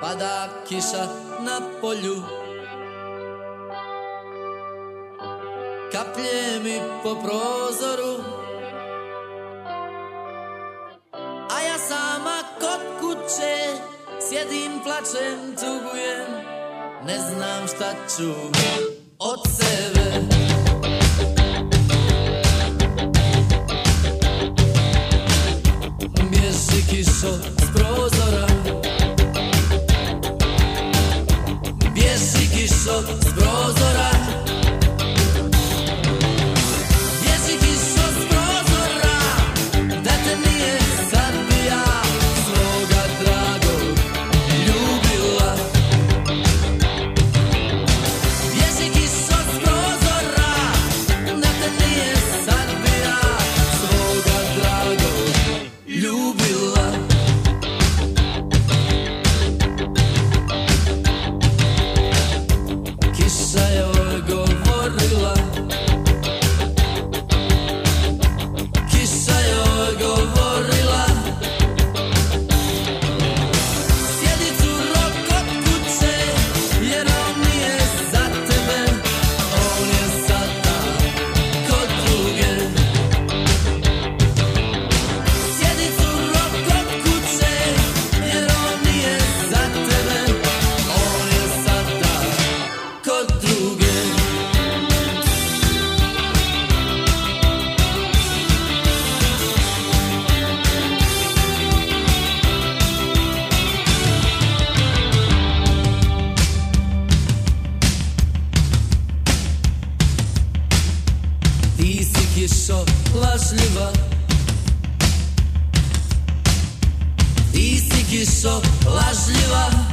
Pada kiša na polju. Kaplje mi po prozoru. A ja sama kod kuće Sjedim, plačem, tugujem. Ne znam šta ću od sebe. zło, zbrodni. jeszcze lażliwa Jesteś jeszcze lażliwa